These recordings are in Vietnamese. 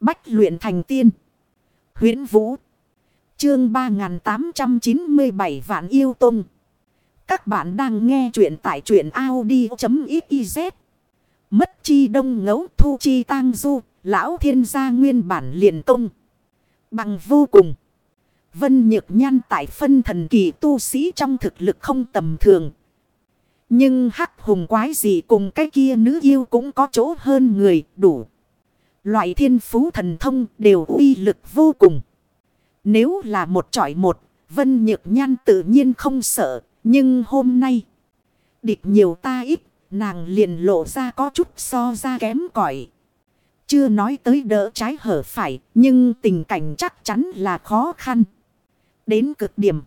Bách luyện thành tiên. huyễn Vũ. Chương 3897 Vạn Yêu Tông. Các bạn đang nghe truyện tại truyện Audi.xyz. Mất chi đông ngấu thu chi tang du. Lão thiên gia nguyên bản liền công. Bằng vô cùng. Vân nhược nhan tại phân thần kỳ tu sĩ trong thực lực không tầm thường. Nhưng hắc hùng quái gì cùng cái kia nữ yêu cũng có chỗ hơn người, đủ. Loại thiên phú thần thông đều uy lực vô cùng. Nếu là một trọi một, Vân Nhược Nhan tự nhiên không sợ. Nhưng hôm nay, địch nhiều ta ít, nàng liền lộ ra có chút so ra kém cỏi Chưa nói tới đỡ trái hở phải, nhưng tình cảnh chắc chắn là khó khăn. Đến cực điểm.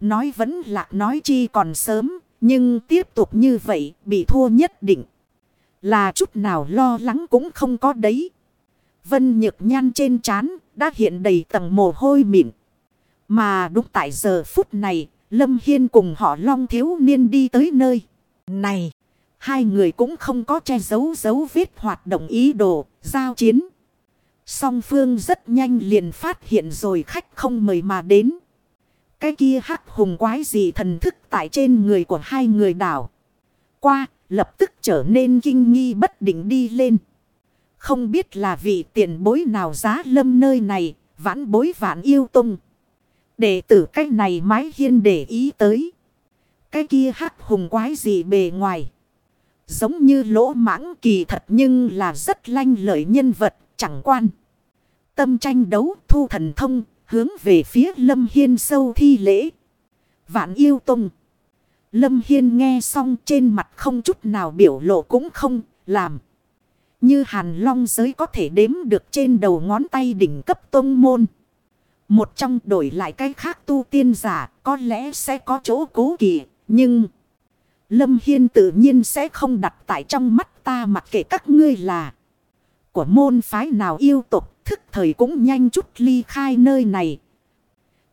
Nói vẫn là nói chi còn sớm, nhưng tiếp tục như vậy bị thua nhất định. Là chút nào lo lắng cũng không có đấy. Vân nhược nhan trên trán đã hiện đầy tầng mồ hôi mịn. Mà đúng tại giờ phút này, Lâm Hiên cùng họ long thiếu niên đi tới nơi. Này, hai người cũng không có che giấu dấu vết hoạt động ý đồ, giao chiến. Song phương rất nhanh liền phát hiện rồi khách không mời mà đến. Cái kia hắc hùng quái gì thần thức tại trên người của hai người đảo. Qua, lập tức trở nên kinh nghi bất định đi lên. Không biết là vị tiền bối nào giá lâm nơi này, vãn bối vãn yêu tung. Đệ tử cái này mái hiên để ý tới. Cái kia hắc hùng quái gì bề ngoài. Giống như lỗ mãng kỳ thật nhưng là rất lanh lợi nhân vật, chẳng quan. Tâm tranh đấu, thu thần thông, hướng về phía Lâm Hiên sâu thi lễ. Vạn yêu tung. Lâm Hiên nghe xong trên mặt không chút nào biểu lộ cũng không làm. Như hàn long giới có thể đếm được trên đầu ngón tay đỉnh cấp tông môn. Một trong đổi lại cái khác tu tiên giả có lẽ sẽ có chỗ cố kỵ. Nhưng Lâm Hiên tự nhiên sẽ không đặt tại trong mắt ta mặc kệ các ngươi là của môn phái nào yêu tục thức thời cũng nhanh chút ly khai nơi này.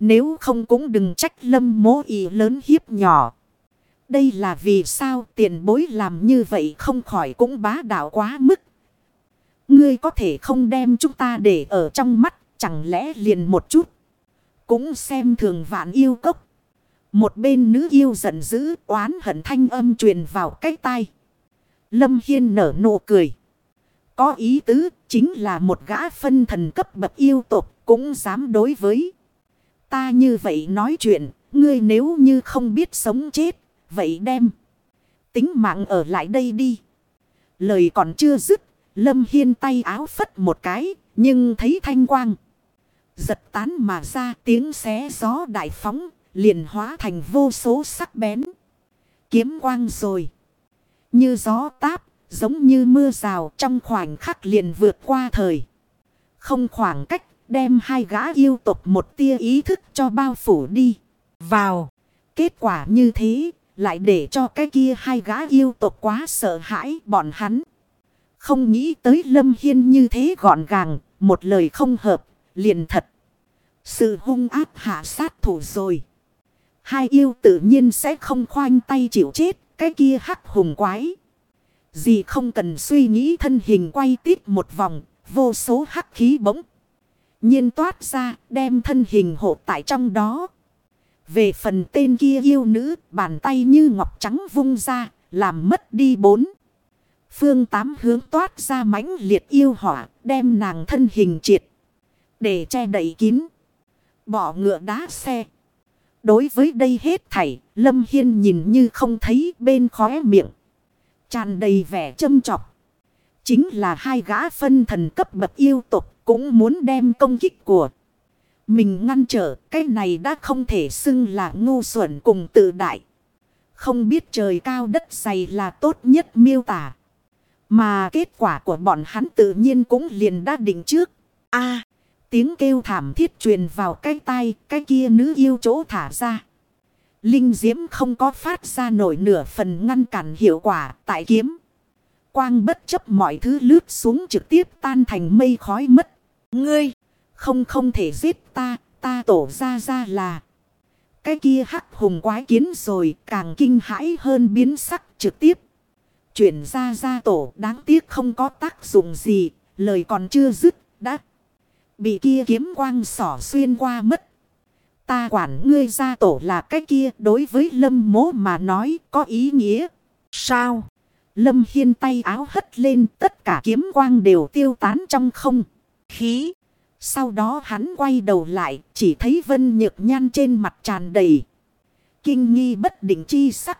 Nếu không cũng đừng trách lâm mố ý lớn hiếp nhỏ. Đây là vì sao tiền bối làm như vậy không khỏi cũng bá đạo quá mức. Ngươi có thể không đem chúng ta để ở trong mắt, chẳng lẽ liền một chút. Cũng xem thường vạn yêu cốc. Một bên nữ yêu giận dữ, oán hận thanh âm truyền vào cái tai. Lâm Hiên nở nụ cười. Có ý tứ, chính là một gã phân thần cấp bậc yêu tộc cũng dám đối với. Ta như vậy nói chuyện, ngươi nếu như không biết sống chết, vậy đem. Tính mạng ở lại đây đi. Lời còn chưa dứt, Lâm Hiên tay áo phất một cái, nhưng thấy thanh quang. Giật tán mà ra tiếng xé gió đại phóng, liền hóa thành vô số sắc bén. Kiếm quang rồi. Như gió táp, giống như mưa rào trong khoảnh khắc liền vượt qua thời. Không khoảng cách, đem hai gã yêu tục một tia ý thức cho bao phủ đi. Vào. Kết quả như thế, lại để cho cái kia hai gã yêu tộc quá sợ hãi bọn hắn. Không nghĩ tới Lâm Hiên như thế gọn gàng, một lời không hợp, liền thật. Sự hung áp hạ sát thủ rồi. Hai yêu tự nhiên sẽ không khoanh tay chịu chết, cái kia hắc hùng quái. Gì không cần suy nghĩ thân hình quay tít một vòng, vô số hắc khí bỗng. nhiên toát ra, đem thân hình hộ tại trong đó. Về phần tên kia yêu nữ, bàn tay như ngọc trắng vung ra, làm mất đi bốn. Phương tám hướng toát ra mãnh liệt yêu hỏa, đem nàng thân hình triệt. Để che đậy kín. Bỏ ngựa đá xe. Đối với đây hết thảy, Lâm Hiên nhìn như không thấy bên khóe miệng. Tràn đầy vẻ châm chọc. Chính là hai gã phân thần cấp bậc yêu tục cũng muốn đem công kích của. Mình ngăn trở cái này đã không thể xưng là ngu xuẩn cùng tự đại. Không biết trời cao đất dày là tốt nhất miêu tả. Mà kết quả của bọn hắn tự nhiên cũng liền đã định trước. a tiếng kêu thảm thiết truyền vào cái tay, cái kia nữ yêu chỗ thả ra. Linh diễm không có phát ra nổi nửa phần ngăn cản hiệu quả tại kiếm. Quang bất chấp mọi thứ lướt xuống trực tiếp tan thành mây khói mất. Ngươi, không không thể giết ta, ta tổ ra ra là. Cái kia hắc hùng quái kiến rồi càng kinh hãi hơn biến sắc trực tiếp. Chuyển ra ra tổ đáng tiếc không có tác dụng gì, lời còn chưa dứt, đã bị kia kiếm quang sỏ xuyên qua mất. Ta quản ngươi ra tổ là cái kia đối với lâm mố mà nói có ý nghĩa. Sao? Lâm Hiên tay áo hất lên tất cả kiếm quang đều tiêu tán trong không. Khí. Sau đó hắn quay đầu lại chỉ thấy vân nhược nhan trên mặt tràn đầy. Kinh nghi bất định chi sắc.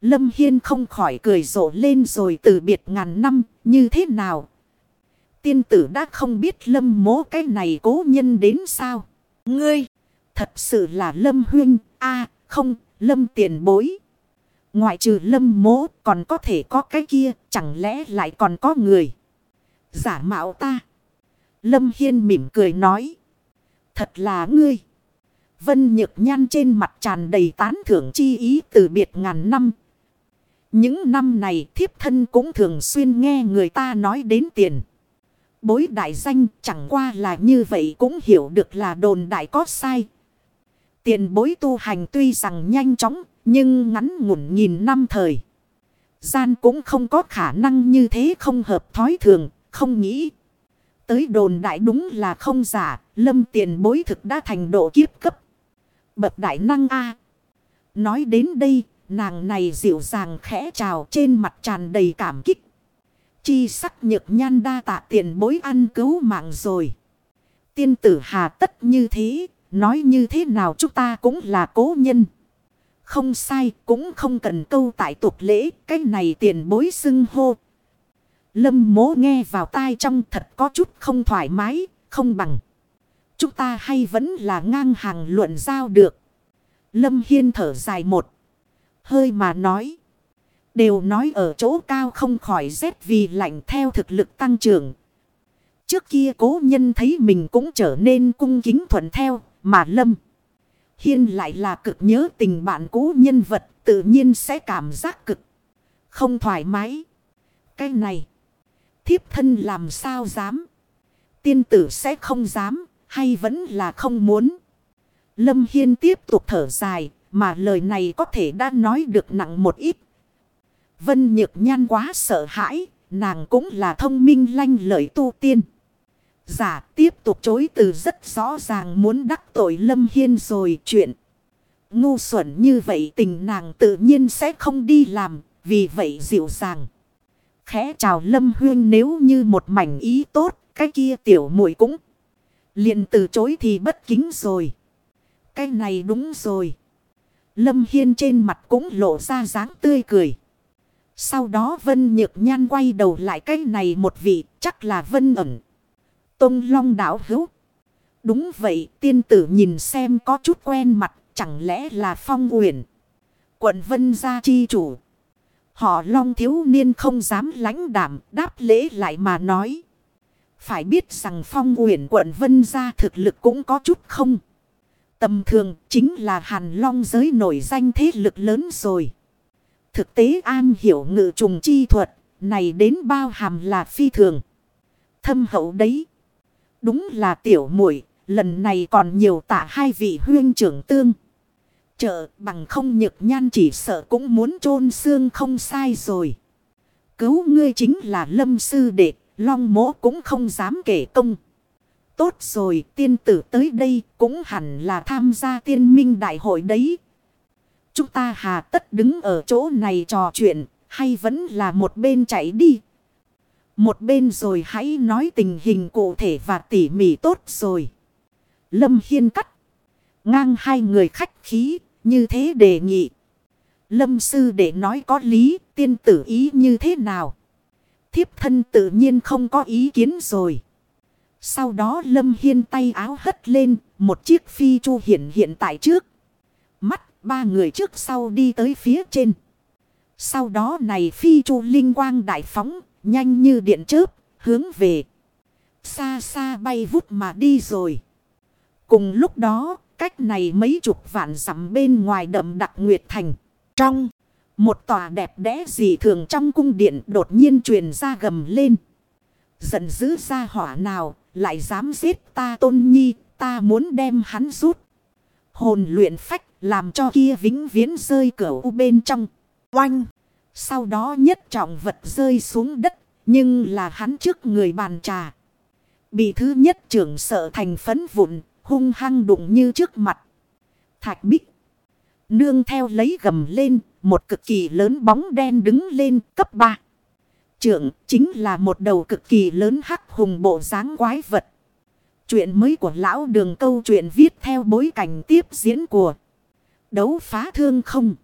Lâm Hiên không khỏi cười rộ lên rồi từ biệt ngàn năm như thế nào. Tiên tử đã không biết lâm mố cái này cố nhân đến sao. Ngươi, thật sự là lâm huyên, a không, lâm tiền bối. Ngoại trừ lâm mố còn có thể có cái kia, chẳng lẽ lại còn có người. Giả mạo ta. Lâm Hiên mỉm cười nói. Thật là ngươi. Vân nhược nhan trên mặt tràn đầy tán thưởng chi ý từ biệt ngàn năm. Những năm này thiếp thân cũng thường xuyên nghe người ta nói đến tiền. Bối đại danh chẳng qua là như vậy cũng hiểu được là đồn đại có sai. Tiền bối tu hành tuy rằng nhanh chóng nhưng ngắn ngủn nghìn năm thời. Gian cũng không có khả năng như thế không hợp thói thường, không nghĩ. Tới đồn đại đúng là không giả, lâm tiền bối thực đã thành độ kiếp cấp. Bậc đại năng A. Nói đến đây, nàng này dịu dàng khẽ trào trên mặt tràn đầy cảm kích. Chi sắc nhược nhan đa tạ tiền bối ăn cứu mạng rồi. Tiên tử hà tất như thế, nói như thế nào chúng ta cũng là cố nhân. Không sai, cũng không cần câu tại tục lễ, cái này tiền bối xưng hô. Lâm mố nghe vào tai trong thật có chút không thoải mái, không bằng. Chúng ta hay vẫn là ngang hàng luận giao được. Lâm Hiên thở dài một. Hơi mà nói. Đều nói ở chỗ cao không khỏi rét vì lạnh theo thực lực tăng trưởng. Trước kia cố nhân thấy mình cũng trở nên cung kính thuận theo, mà Lâm. Hiên lại là cực nhớ tình bạn cũ nhân vật tự nhiên sẽ cảm giác cực. Không thoải mái. Cái này. Thiếp thân làm sao dám. Tiên tử sẽ không dám. Hay vẫn là không muốn. Lâm Hiên tiếp tục thở dài. Mà lời này có thể đã nói được nặng một ít. Vân Nhược Nhan quá sợ hãi. Nàng cũng là thông minh lanh lợi tu tiên. Giả tiếp tục chối từ rất rõ ràng muốn đắc tội Lâm Hiên rồi chuyện. Ngu xuẩn như vậy tình nàng tự nhiên sẽ không đi làm, vì vậy dịu dàng. Khẽ chào Lâm Huyên nếu như một mảnh ý tốt, cái kia tiểu muội cũng liền từ chối thì bất kính rồi. Cái này đúng rồi. Lâm Hiên trên mặt cũng lộ ra dáng tươi cười. Sau đó Vân Nhược Nhan quay đầu lại cái này một vị chắc là Vân ẩn. Tông long đảo hữu. Đúng vậy tiên tử nhìn xem có chút quen mặt chẳng lẽ là phong uyển. Quận Vân gia chi chủ. Họ long thiếu niên không dám lãnh đảm đáp lễ lại mà nói. Phải biết rằng phong uyển quận Vân gia thực lực cũng có chút không. Tầm thường, chính là hàn long giới nổi danh thế lực lớn rồi. Thực tế an hiểu ngự trùng chi thuật, này đến bao hàm là phi thường. Thâm hậu đấy. Đúng là tiểu muội, lần này còn nhiều tạ hai vị huyên trưởng tương. Trợ bằng không nhược nhan chỉ sợ cũng muốn chôn xương không sai rồi. Cứu ngươi chính là lâm sư đệ, long mỗ cũng không dám kể công. Tốt rồi, tiên tử tới đây cũng hẳn là tham gia tiên minh đại hội đấy. Chúng ta hà tất đứng ở chỗ này trò chuyện, hay vẫn là một bên chạy đi. Một bên rồi hãy nói tình hình cụ thể và tỉ mỉ tốt rồi. Lâm Hiên cắt. Ngang hai người khách khí, như thế đề nghị. Lâm sư để nói có lý, tiên tử ý như thế nào? Thiếp thân tự nhiên không có ý kiến rồi. Sau đó Lâm Hiên tay áo hất lên, một chiếc phi chu hiện hiện tại trước. Mắt ba người trước sau đi tới phía trên. Sau đó này phi chu linh quang đại phóng, nhanh như điện chớp, hướng về. Xa xa bay vút mà đi rồi. Cùng lúc đó, cách này mấy chục vạn dặm bên ngoài đậm đặc Nguyệt Thành. Trong, một tòa đẹp đẽ dị thường trong cung điện đột nhiên truyền ra gầm lên. Giận dữ ra hỏa nào, lại dám giết ta tôn nhi, ta muốn đem hắn rút. Hồn luyện phách, làm cho kia vĩnh viễn rơi cửa u bên trong. Oanh! Sau đó nhất trọng vật rơi xuống đất, nhưng là hắn trước người bàn trà. Bị thứ nhất trưởng sợ thành phấn vụn, hung hăng đụng như trước mặt. Thạch bích. Nương theo lấy gầm lên, một cực kỳ lớn bóng đen đứng lên cấp 3. Trưởng chính là một đầu cực kỳ lớn hắc hùng bộ dáng quái vật. Chuyện mới của lão đường câu chuyện viết theo bối cảnh tiếp diễn của đấu phá thương không.